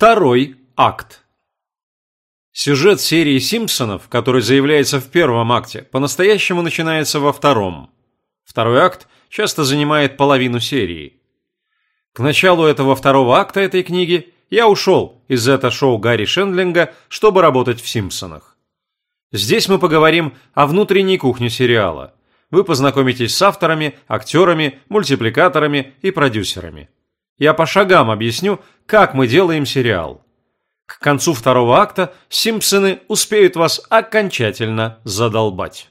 Второй акт. Сюжет серии «Симпсонов», который заявляется в первом акте, по-настоящему начинается во втором. Второй акт часто занимает половину серии. К началу этого второго акта этой книги я ушел из это шоу Гарри Шендлинга, чтобы работать в «Симпсонах». Здесь мы поговорим о внутренней кухне сериала. Вы познакомитесь с авторами, актерами, мультипликаторами и продюсерами. Я по шагам объясню, как мы делаем сериал. К концу второго акта Симпсоны успеют вас окончательно задолбать.